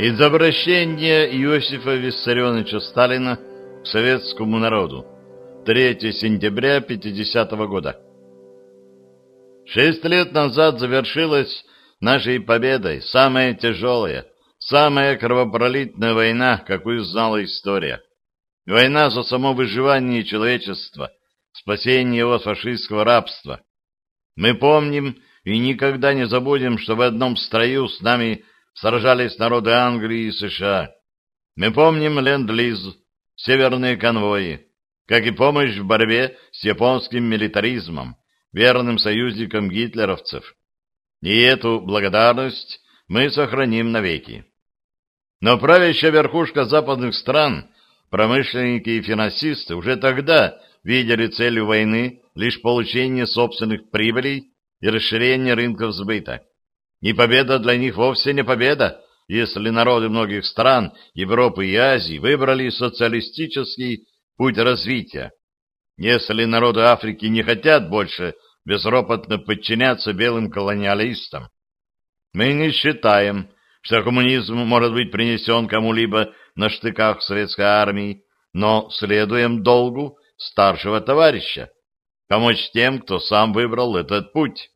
Из обращения Иосифа Виссарионовича Сталина к советскому народу. 3 сентября 50 -го года. Шесть лет назад завершилась нашей победой самая тяжелая, самая кровопролитная война, какую знала история. Война за само выживание человечества, спасение его от фашистского рабства. Мы помним и никогда не забудем, что в одном строю с нами сражались народы Англии и США. Мы помним ленд-лиз, северные конвои, как и помощь в борьбе с японским милитаризмом, верным союзником гитлеровцев. И эту благодарность мы сохраним навеки. Но правящая верхушка западных стран, промышленники и финансисты уже тогда видели целью войны лишь получение собственных прибылей и расширение рынков сбыта. И победа для них вовсе не победа, если народы многих стран Европы и Азии выбрали социалистический путь развития. Если народы Африки не хотят больше безропотно подчиняться белым колониалистам. Мы не считаем, что коммунизм может быть принесен кому-либо на штыках советской армии, но следуем долгу старшего товарища, помочь тем, кто сам выбрал этот путь.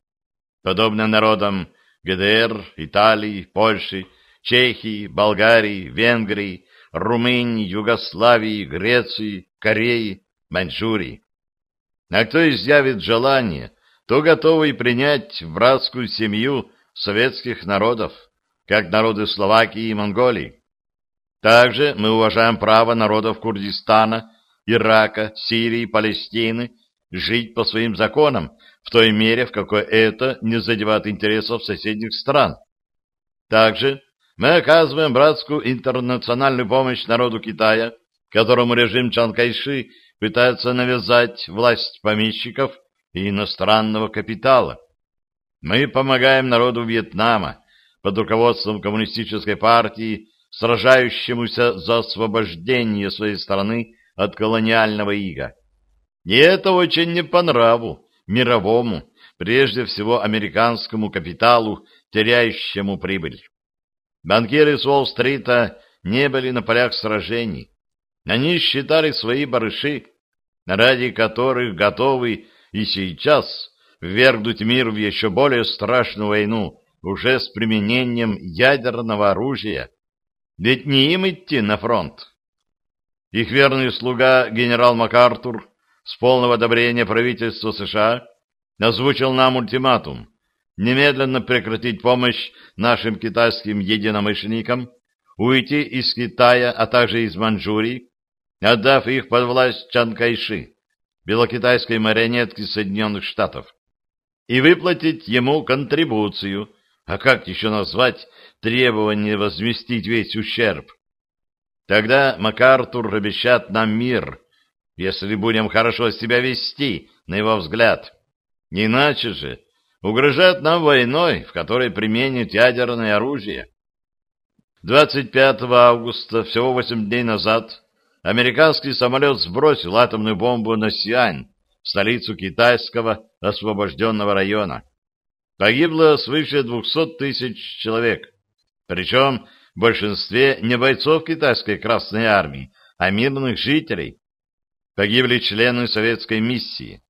Подобно народам ГДР, Италии, Польши, Чехии, Болгарии, Венгрии, Румынии, Югославии, Греции, Кореи, Маньчжурии. А кто изъявит желание, то готовы принять в братскую семью советских народов, как народы Словакии и Монголии. Также мы уважаем право народов Курдистана, Ирака, Сирии, Палестины жить по своим законам в той мере, в какой это не задевает интересов соседних стран. Также мы оказываем братскую интернациональную помощь народу Китая, которому режим Чан Кайши пытается навязать власть помещиков и иностранного капитала. Мы помогаем народу Вьетнама под руководством коммунистической партии, сражающемуся за освобождение своей страны от колониального ига. И это очень не по нраву мировому, прежде всего американскому капиталу, теряющему прибыль. Банкиры с Уолл-стрита не были на полях сражений. Они считали свои барыши, ради которых готовы и сейчас ввергнуть мир в еще более страшную войну, уже с применением ядерного оружия. Ведь не им идти на фронт. Их верный слуга генерал МакАртур с полного одобрения правительства США озвучил нам ультиматум немедленно прекратить помощь нашим китайским единомышленникам, уйти из Китая, а также из Маньчжурии, отдав их под власть Чан Кайши, белокитайской марионетки Соединенных Штатов, и выплатить ему контрибуцию, а как еще назвать требование возместить весь ущерб? Тогда МакАртур обещает нам мир, если будем хорошо себя вести, на его взгляд. Иначе же угрожает нам войной, в которой применит ядерное оружие. 25 августа, всего 8 дней назад, американский самолет сбросил атомную бомбу на Сиань, столицу китайского освобожденного района. Погибло свыше 200 тысяч человек, причем в большинстве не бойцов китайской Красной Армии, а мирных жителей. Погибли члены советской миссии.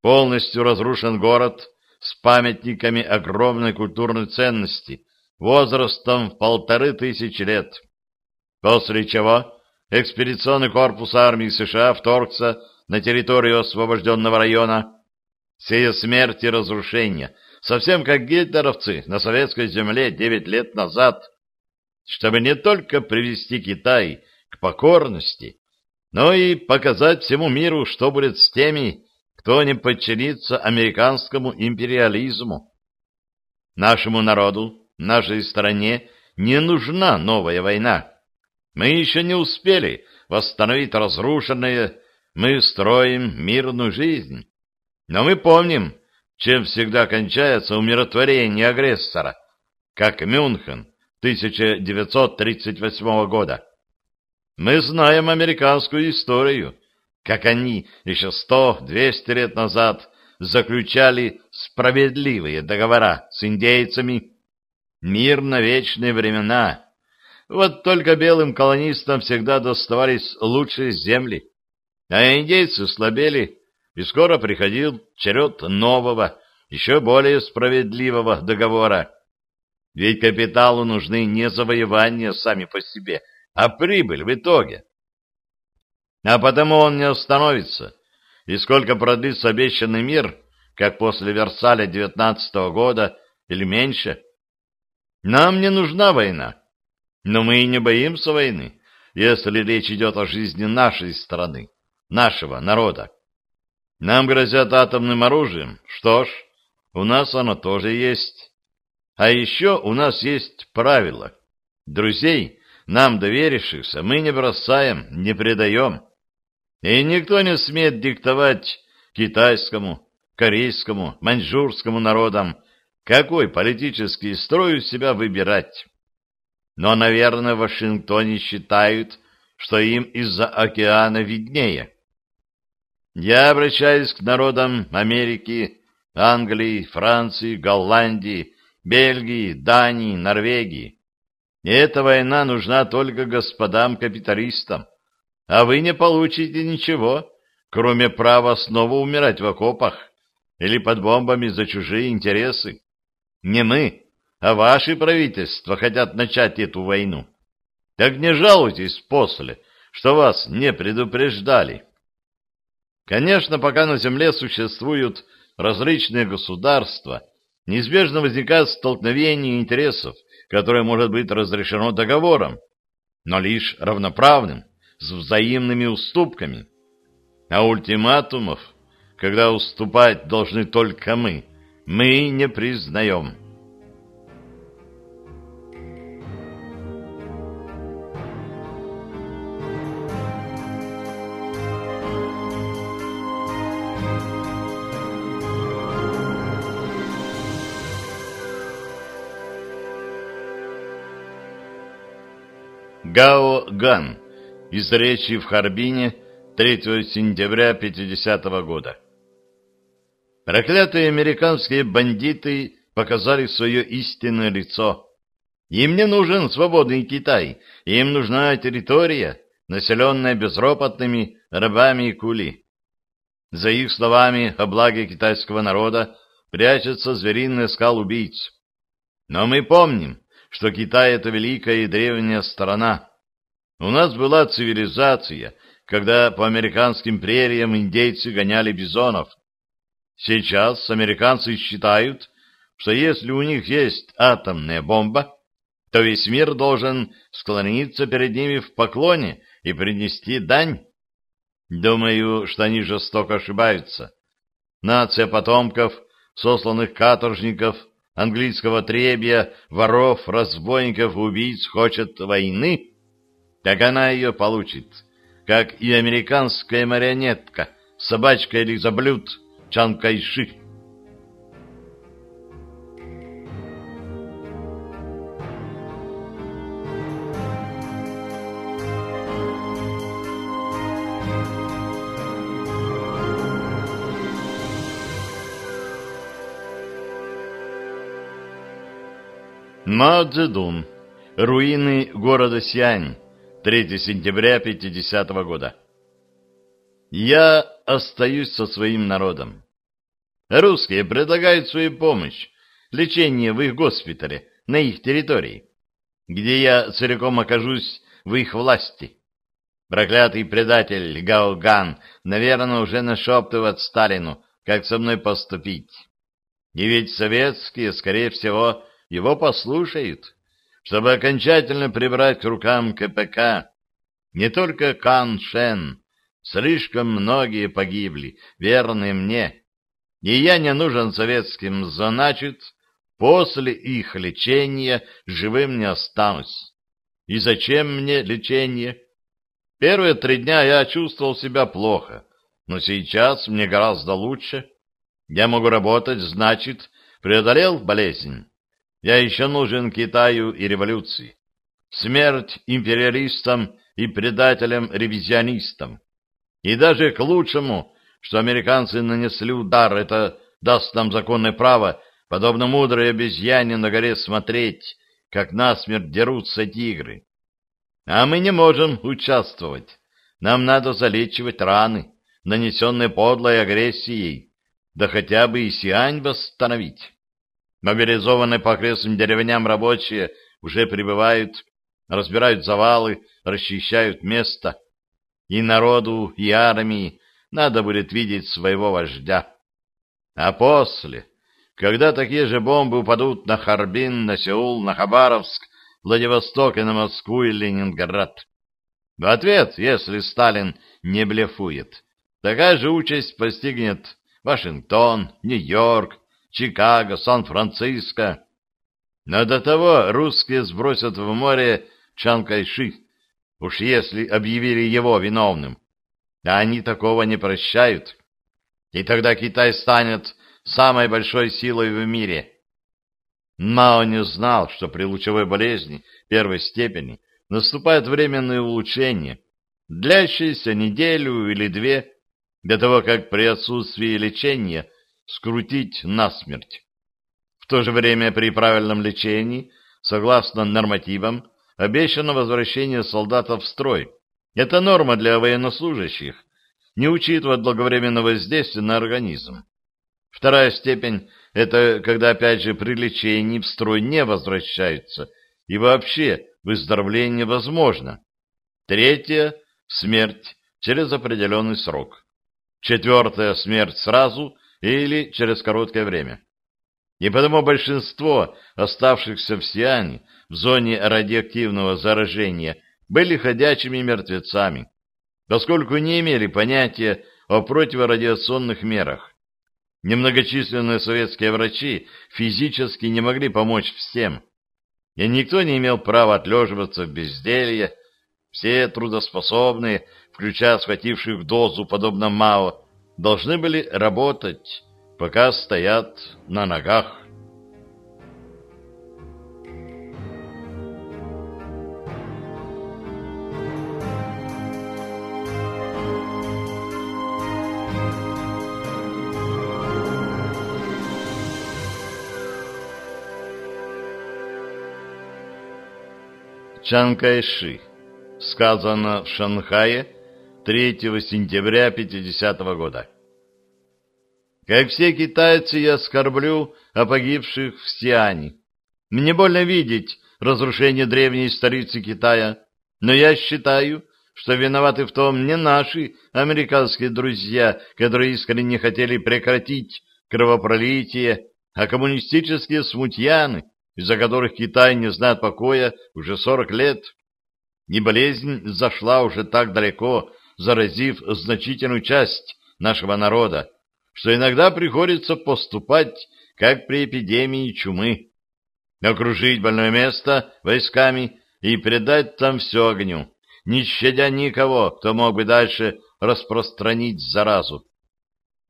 Полностью разрушен город с памятниками огромной культурной ценности, возрастом в полторы тысячи лет. После чего экспедиционный корпус армии США вторгся на территорию освобожденного района, сея смерть и разрушения, совсем как гитлеровцы на советской земле девять лет назад, чтобы не только привести Китай к покорности, но и показать всему миру, что будет с теми, кто не подчинится американскому империализму. Нашему народу, нашей стране не нужна новая война. Мы еще не успели восстановить разрушенное, мы строим мирную жизнь. Но мы помним, чем всегда кончается умиротворение агрессора, как Мюнхен 1938 года. Мы знаем американскую историю, как они еще сто-двести лет назад заключали справедливые договора с индейцами, мир на вечные времена, Вот только белым колонистам всегда доставались лучшие земли, а индейцы слабели, и скоро приходил черед нового, еще более справедливого договора. Ведь капиталу нужны не завоевания сами по себе, а прибыль в итоге. А потому он не остановится. И сколько продлится обещанный мир, как после Версаля девятнадцатого года или меньше, нам не нужна война. Но мы и не боимся войны, если речь идет о жизни нашей страны, нашего народа. Нам грозят атомным оружием. Что ж, у нас оно тоже есть. А еще у нас есть правило. Друзей, нам доверившихся, мы не бросаем, не предаем. И никто не смеет диктовать китайскому, корейскому, маньчжурскому народам, какой политический строй у себя выбирать. Но, наверное, в Вашингтоне считают, что им из-за океана виднее. Я обращаюсь к народам Америки, Англии, Франции, Голландии, Бельгии, Дании, Норвегии. Эта война нужна только господам-капиталистам, а вы не получите ничего, кроме права снова умирать в окопах или под бомбами за чужие интересы. Не мы, а ваши правительства хотят начать эту войну. Так не жалуйтесь после, что вас не предупреждали. Конечно, пока на Земле существуют различные государства, неизбежно возникает столкновение интересов, которое может быть разрешено договором, но лишь равноправным, с взаимными уступками. А ультиматумов, когда уступать должны только мы, мы не признаем. Гао Ган из речи в Харбине 3 сентября 50 -го года. Проклятые американские бандиты показали свое истинное лицо. Им не нужен свободный Китай, им нужна территория, населенная безропотными рабами и кули. За их словами о благе китайского народа прячется звериный скал убийц. Но мы помним, что Китай — это великая и древняя страна. У нас была цивилизация, когда по американским прериям индейцы гоняли бизонов. Сейчас американцы считают, что если у них есть атомная бомба, то весь мир должен склониться перед ними в поклоне и принести дань. Думаю, что они жестоко ошибаются. Нация потомков, сосланных каторжников — английского требия, воров, разбойников, убийц хочет войны, так она ее получит, как и американская марионетка, собачка или заблюд Чан Кайши. Мао Цзэдун. Руины города Сиань. 3 сентября 50 -го года. Я остаюсь со своим народом. Русские предлагают свою помощь, лечение в их госпитале, на их территории, где я целиком окажусь в их власти. Проклятый предатель Гаоган, наверное, уже нашептывает Сталину, как со мной поступить. И ведь советские, скорее всего, его послушают, чтобы окончательно прибрать к рукам КПК. Не только Кан Шен, слишком многие погибли, верные мне, и я не нужен советским, значит, после их лечения живым не останусь. И зачем мне лечение? Первые три дня я чувствовал себя плохо, но сейчас мне гораздо лучше. Я могу работать, значит, преодолел болезнь. Я еще нужен Китаю и революции. Смерть империалистам и предателям-ревизионистам. И даже к лучшему, что американцы нанесли удар, это даст нам законное право, подобно мудрой обезьяне на горе смотреть, как насмерть дерутся тигры. А мы не можем участвовать. Нам надо залечивать раны, нанесенные подлой агрессией, да хотя бы и Сиань восстановить. Мобилизованные по окрестным деревням рабочие уже прибывают, разбирают завалы, расчищают место. И народу, и армии надо будет видеть своего вождя. А после, когда такие же бомбы упадут на Харбин, на Сеул, на Хабаровск, Владивосток и на Москву и Ленинград. В ответ, если Сталин не блефует, такая же участь постигнет Вашингтон, Нью-Йорк, Чикаго, Сан-Франциско. Но до того русские сбросят в море Чан Кайши, уж если объявили его виновным. А они такого не прощают. И тогда Китай станет самой большой силой в мире. Мао не знал, что при лучевой болезни первой степени наступает временное улучшение, длящееся неделю или две, до того, как при отсутствии лечения скрутить насмерть. В то же время при правильном лечении, согласно нормативам, обещано возвращение солдата в строй. Это норма для военнослужащих, не учитывая благовременного воздействия на организм. Вторая степень – это когда, опять же, при лечении в строй не возвращаются, и вообще выздоровление возможно. Третья – смерть через определенный срок. Четвертая – смерть сразу или через короткое время. И потому большинство оставшихся в Сиане в зоне радиоактивного заражения были ходячими мертвецами, поскольку не имели понятия о противорадиационных мерах. Немногочисленные советские врачи физически не могли помочь всем, и никто не имел права отлеживаться в безделье. Все трудоспособные, включая схвативших дозу, подобно Мао, должны были работать, пока стоят на ногах. Чан Кайши. Сказано в Шанхае 3 сентября 50 -го года. Как все китайцы, я скорблю о погибших в Сиане. Мне больно видеть разрушение древней столицы Китая, но я считаю, что виноваты в том не наши американские друзья, которые искренне хотели прекратить кровопролитие, а коммунистические смутьяны, из-за которых Китай не знает покоя уже 40 лет. И болезнь зашла уже так далеко, заразив значительную часть нашего народа, что иногда приходится поступать, как при эпидемии чумы. Окружить больное место войсками и предать там все огню, не щадя никого, кто мог бы дальше распространить заразу.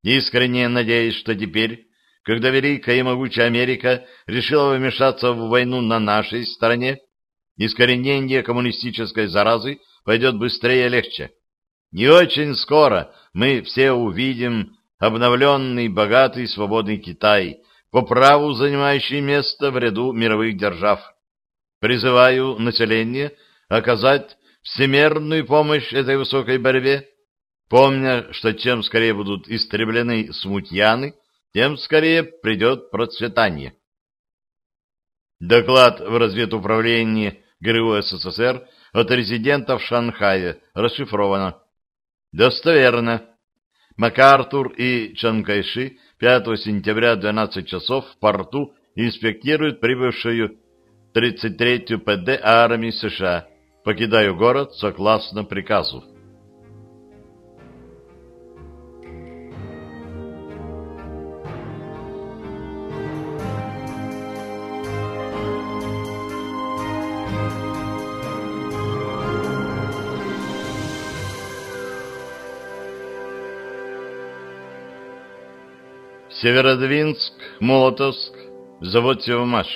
Искренне надеюсь, что теперь когда великая и могучая Америка решила вмешаться в войну на нашей стороне, искоренение коммунистической заразы пойдет быстрее и легче. Не очень скоро мы все увидим обновленный, богатый, свободный Китай, по праву занимающий место в ряду мировых держав. Призываю население оказать всемерную помощь этой высокой борьбе, помня, что чем скорее будут истреблены смутьяны, тем скорее придет процветание. Доклад в разведуправлении ГРУ СССР от резидента в Шанхае расшифровано. Достоверно. МакАртур и Чан Кайши 5 сентября 12 часов в порту инспектируют прибывшую 33-ю ПД армии США. Покидаю город согласно приказу. Северодвинск, Молотовск, завод «Севмаш»,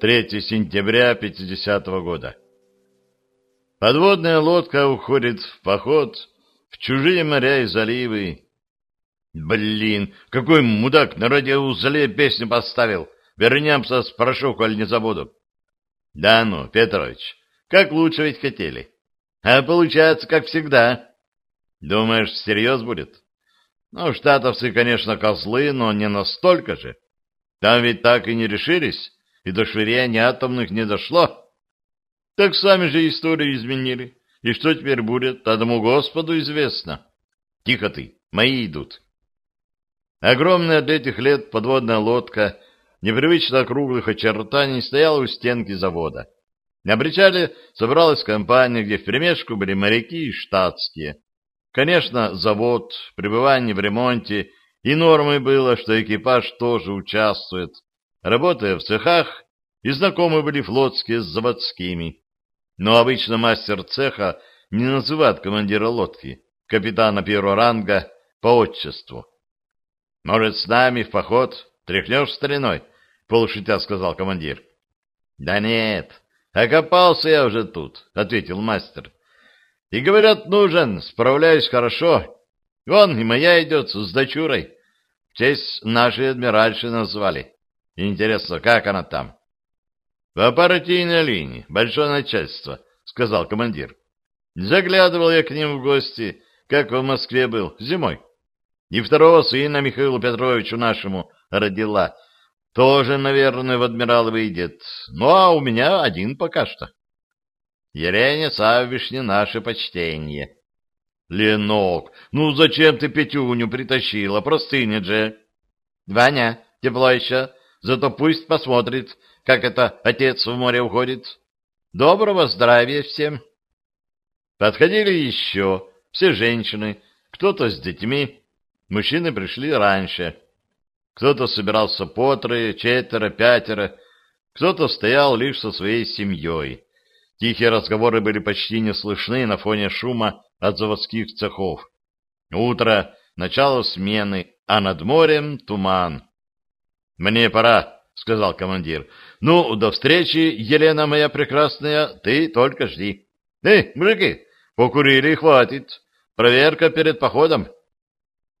3 сентября 50 -го года. Подводная лодка уходит в поход в чужие моря и заливы. Блин, какой мудак на радиоузле песню поставил. Вернемся, спрошу, коль не забуду. Да ну, Петрович, как лучше ведь хотели. А получается, как всегда. Думаешь, всерьез будет? Ну, штатовцы, конечно, козлы, но не настолько же. Там ведь так и не решились, и до швыряния атомных не дошло. Так сами же историю изменили. И что теперь будет, одному Господу известно. Тихо ты, мои идут. Огромная для этих лет подводная лодка непривычно круглых очертаний стояла у стенки завода. На причале собралась компания, где вперемешку были моряки и штатские. Конечно, завод, пребывание в ремонте, и нормой было, что экипаж тоже участвует, работая в цехах, и знакомы были флотские с заводскими. Но обычно мастер цеха не называет командира лодки, капитана первого ранга, по отчеству. «Может, с нами в поход? Тряхнешь стариной?» — полушутя сказал командир. «Да нет, окопался я уже тут», — ответил мастер. И говорят, нужен, справляюсь хорошо. Вон и моя идет с дочурой. В честь нашей адмиральши назвали. Интересно, как она там? — По партийной линии, большое начальство, — сказал командир. Заглядывал я к ним в гости, как в Москве был, зимой. И второго сына Михаилу Петровичу нашему родила. Тоже, наверное, в адмирал выйдет. Ну, а у меня один пока что. Елене Савишне наше почтение. Ленок, ну зачем ты Петюню притащила? Простынет же. Ваня, тепло еще, зато пусть посмотрит, как это отец в море уходит. Доброго здравия всем. Подходили еще все женщины, кто-то с детьми. Мужчины пришли раньше. Кто-то собирался по трое, четверо, пятеро, кто-то стоял лишь со своей семьей. Тихие разговоры были почти не слышны на фоне шума от заводских цехов. Утро, начало смены, а над морем туман. «Мне пора», — сказал командир. «Ну, до встречи, Елена моя прекрасная, ты только жди. Эй, мужики, покурили, хватит. Проверка перед походом».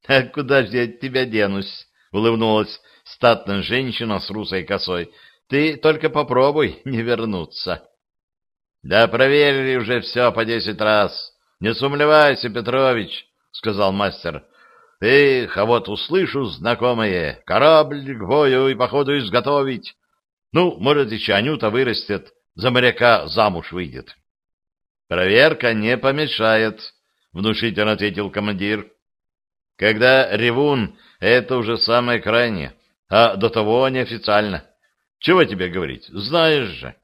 «А куда же я от тебя денусь?» — улыбнулась статная женщина с русой косой. «Ты только попробуй не вернуться». Да проверили уже все по десять раз. Не сумлевайся, Петрович, сказал мастер. Эх, а вот услышу знакомое. Корабль к бою и походу изготовить. Ну, может, еще Анюта вырастет, за моряка замуж выйдет. Проверка не помешает, внушительно ответил командир. Когда ревун, это уже самое крайнее, а до того неофициально. Чего тебе говорить, знаешь же.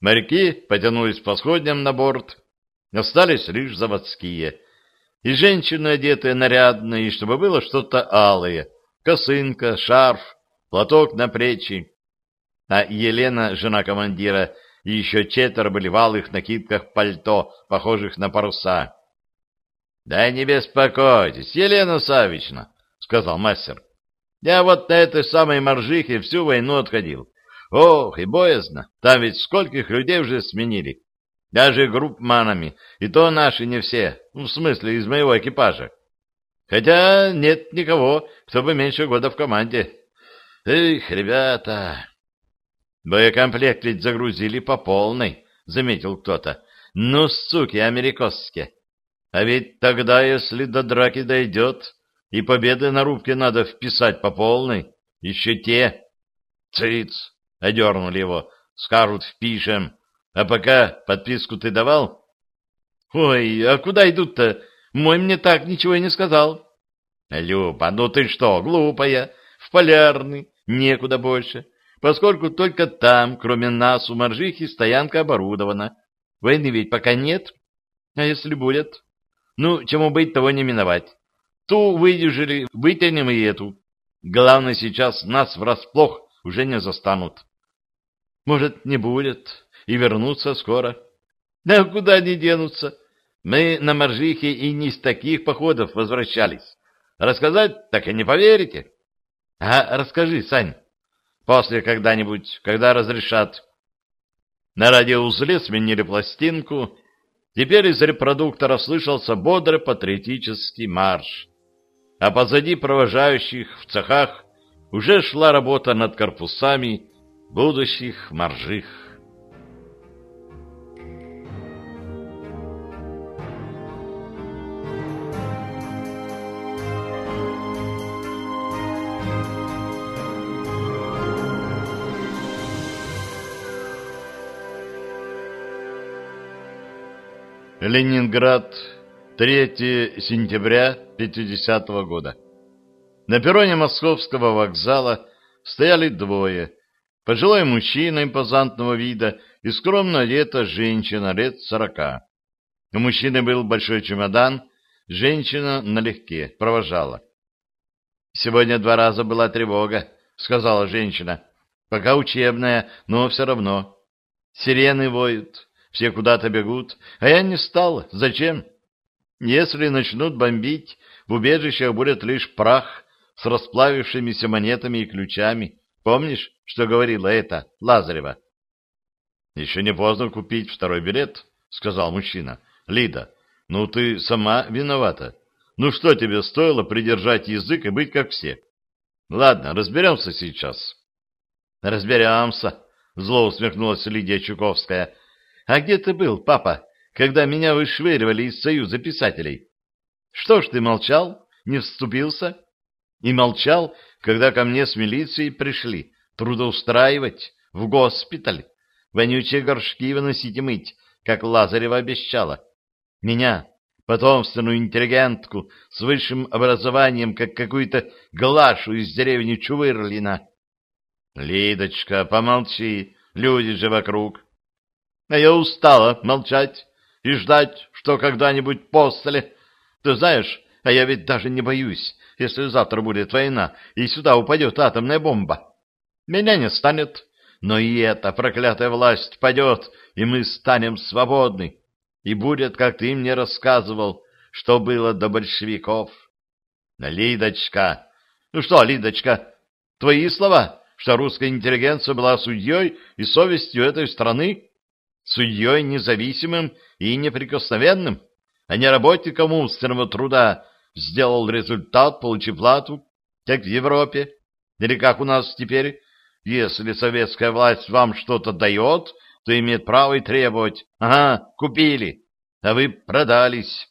Моряки потянулись по сходням на борт, остались лишь заводские. И женщины, одетые нарядно, и чтобы было что-то алое, косынка, шарф, платок на плечи. А Елена, жена командира, и еще четверо были в алых накидках пальто, похожих на паруса. — Да не беспокойтесь, Елена Савична, — сказал мастер. — Я вот на этой самой моржихе всю войну отходил. Ох, и боязно. Там ведь скольких людей уже сменили. Даже группманами. И то наши не все. Ну, в смысле, из моего экипажа. Хотя нет никого, кто бы меньше года в команде. Эх, ребята... Боекомплект ведь загрузили по полной, заметил кто-то. Ну, суки, америкосские. А ведь тогда, если до драки дойдет, и победы на рубке надо вписать по полной, еще те. Циц! — одернули его. — Скажут, впишем. А пока подписку ты давал? — Ой, а куда идут-то? Мой мне так ничего и не сказал. — Люба, ну ты что, глупая? В полярный, некуда больше. Поскольку только там, кроме нас, у Моржихи стоянка оборудована. Войны ведь пока нет. А если будет? Ну, чему быть, того не миновать. Ту выдержали, вытянем и эту. Главное, сейчас нас врасплох уже не застанут. Может, не будет, и вернутся скоро. Да куда они денутся? Мы на Моржихе и не из таких походов возвращались. Рассказать так и не поверите. А расскажи, Сань, после когда-нибудь, когда разрешат. На радиоузле сменили пластинку. Теперь из репродуктора слышался бодрый патриотический марш. А позади провожающих в цехах уже шла работа над корпусами будущих моржих. Ленинград, 3 сентября 50 -го года. На перроне московского вокзала стояли двое. Пожилой мужчина импозантного вида и скромно одета женщина лет сорока. У мужчины был большой чемодан, женщина налегке провожала. «Сегодня два раза была тревога», — сказала женщина. «Пока учебная, но все равно. Сирены воют, все куда-то бегут, а я не стал. Зачем? Если начнут бомбить, в убежищах будет лишь прах с расплавившимися монетами и ключами. Помнишь, что говорила это Лазарева? Еще не поздно купить второй билет, сказал мужчина. Лида, ну ты сама виновата. Ну что тебе стоило придержать язык и быть как все? Ладно, разберемся сейчас. Разберемся, зло усмехнулась Лидия Чуковская. А где ты был, папа, когда меня вышвыривали из Союза писателей? Что ж ты молчал, не вступился? И молчал, когда ко мне с милицией пришли трудоустраивать в госпиталь, вонючие горшки выносить и мыть, как Лазарева обещала. Меня, потомственную интеллигентку с высшим образованием, как какую-то глашу из деревни Чувырлина. Лидочка, помолчи, люди же вокруг. А я устала молчать и ждать, что когда-нибудь после. Ты знаешь, а я ведь даже не боюсь, если завтра будет война, и сюда упадет атомная бомба. Меня не станет, но и эта проклятая власть падет, и мы станем свободны. И будет, как ты мне рассказывал, что было до большевиков. Лидочка! Ну что, Лидочка, твои слова, что русская интеллигенция была судьей и совестью этой страны? Судьей независимым и неприкосновенным, а не работником умственного труда, сделал результат, получив плату, как в Европе, или как у нас теперь, если советская власть вам что-то дает, то имеет право и требовать. Ага, купили, а вы продались.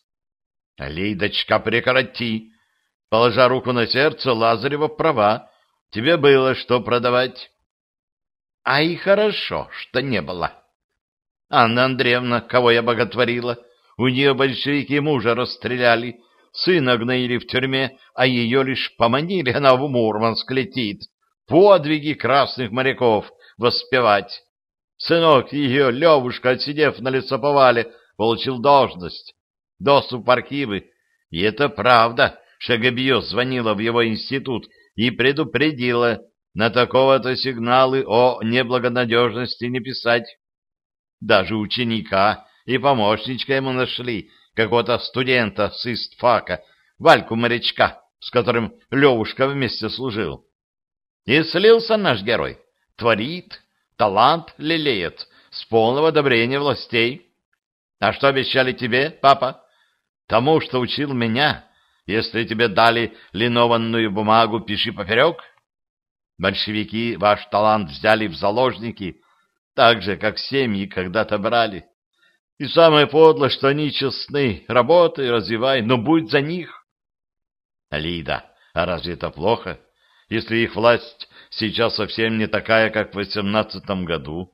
Лидочка, прекрати. Положа руку на сердце, Лазарева права. Тебе было что продавать. А и хорошо, что не было. Анна Андреевна, кого я боготворила, у нее большевики мужа расстреляли, Сына гноили в тюрьме, а ее лишь поманили, она в Мурманск летит. Подвиги красных моряков воспевать. Сынок ее, Левушка, отсидев на лесоповале, получил должность, доступ в архивы. И это правда, Габио звонила в его институт и предупредила на такого-то сигналы о неблагонадежности не писать. Даже ученика и помощничка ему нашли, какого-то студента с истфака, Вальку-морячка, с которым Левушка вместе служил. И слился наш герой. Творит, талант лелеет, с полного одобрения властей. А что обещали тебе, папа? Тому, что учил меня. Если тебе дали линованную бумагу, пиши поперек. Большевики ваш талант взяли в заложники, так же, как семьи когда-то брали. И самое подло, что они честны. Работай, развивай, но будь за них. Лида, а разве это плохо, если их власть сейчас совсем не такая, как в восемнадцатом году?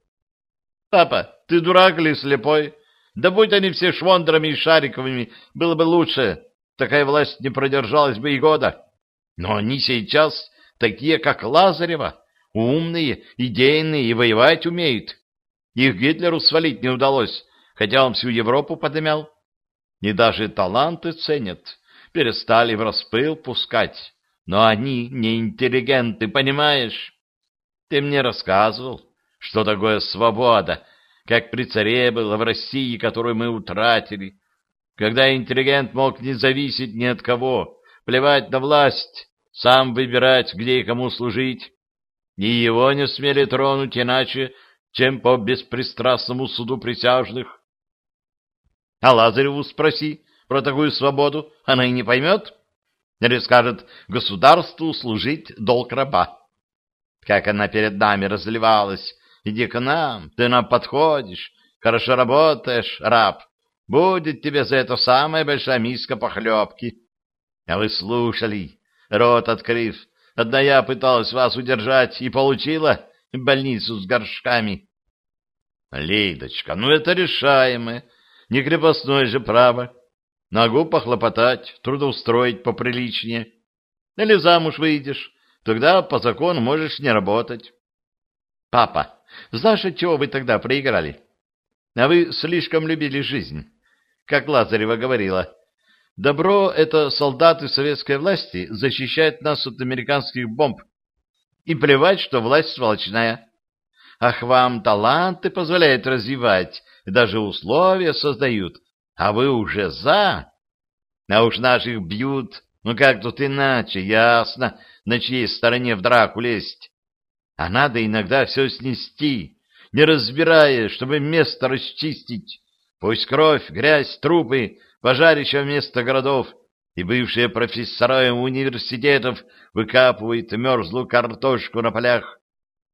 Папа, ты дурак или слепой? Да будь они все швондрами и шариковыми, было бы лучше. Такая власть не продержалась бы и года. Но они сейчас такие, как Лазарева, умные, идейные и воевать умеют. Их Гитлеру свалить не удалось, хотя он всю Европу подымял. И даже таланты ценят, перестали в распыл пускать. Но они не интеллигенты, понимаешь? Ты мне рассказывал, что такое свобода, как при царе было в России, которую мы утратили, когда интеллигент мог не зависеть ни от кого, плевать на власть, сам выбирать, где и кому служить, и его не смели тронуть иначе, чем по беспристрастному суду присяжных. А Лазареву спроси про такую свободу, она и не поймет. Или скажет государству служить долг раба. Как она перед нами разливалась. Иди к нам, ты нам подходишь, хорошо работаешь, раб. Будет тебе за это самая большая миска похлебки. А вы слушали, рот открыв. Одна я пыталась вас удержать и получила больницу с горшками. Лидочка, ну это решаемое. Не крепостное же право. Могу похлопотать, трудоустроить поприличнее. Или замуж выйдешь, тогда по закону можешь не работать. Папа, знаешь, от чего вы тогда проиграли? А вы слишком любили жизнь. Как Лазарева говорила, добро — это солдаты советской власти защищают нас от американских бомб. И плевать, что власть сволочная. Ах, вам таланты позволяют развивать, даже условия создают, а вы уже за. А уж наших бьют, ну как тут иначе, ясно, на чьей стороне в драку лезть. А надо иногда все снести, не разбирая, чтобы место расчистить. Пусть кровь, грязь, трупы, пожарище вместо городов и бывшие профессора университетов выкапывают мерзлую картошку на полях.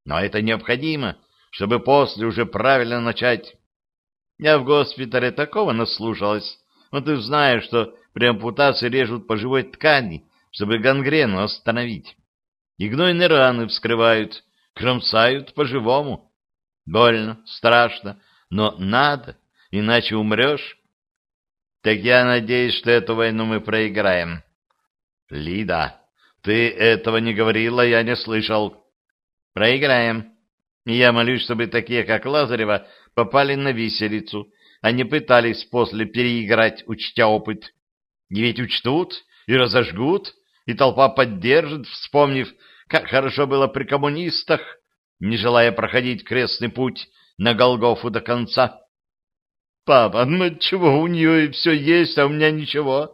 Но это необходимо, чтобы после уже правильно начать. Я в госпитале такого наслушалась. Но ты знаешь, что при ампутации режут по живой ткани, чтобы гангрену остановить. И гнойные раны вскрывают, кромсают по-живому. Больно, страшно, но надо, иначе умрешь. Так я надеюсь, что эту войну мы проиграем. Лида, ты этого не говорила, я не слышал. Проиграем. Я молюсь, чтобы такие, как Лазарева, попали на виселицу, а не пытались после переиграть, учтя опыт. И ведь учтут и разожгут, и толпа поддержит, вспомнив, как хорошо было при коммунистах, не желая проходить крестный путь на Голгофу до конца. Папа, ну чего у нее и все есть, а у меня ничего?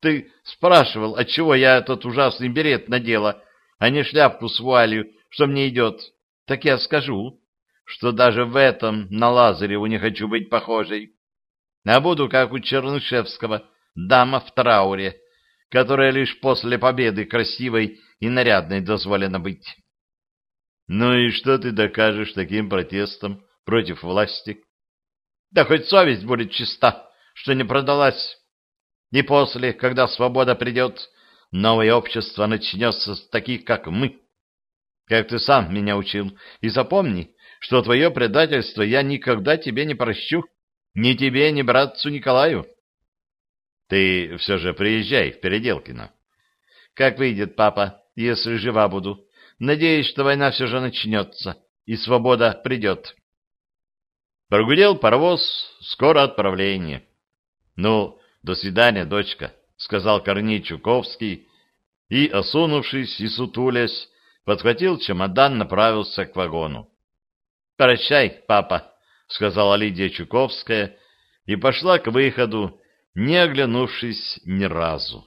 Ты спрашивал, отчего я этот ужасный берет надела, а не шляпку с вуалью, что мне идет. Так я скажу что даже в этом на Лазареву не хочу быть похожей, а буду, как у Чернышевского, дама в трауре, которая лишь после победы красивой и нарядной дозволена быть. Ну и что ты докажешь таким протестом против власти? Да хоть совесть будет чиста, что не продалась. И после, когда свобода придет, новое общество начнется с таких, как мы. Как ты сам меня учил. И запомни, что твое предательство я никогда тебе не прощу, ни тебе, ни братцу Николаю. Ты все же приезжай в Переделкино. Как выйдет, папа, если жива буду. Надеюсь, что война все же начнется, и свобода придет. Прогудел паровоз, скоро отправление. Ну, до свидания, дочка, сказал Корней Чуковский, и, осунувшись и сутулясь, подхватил чемодан, направился к вагону. «Прощай, папа», — сказала Лидия Чуковская и пошла к выходу, не оглянувшись ни разу.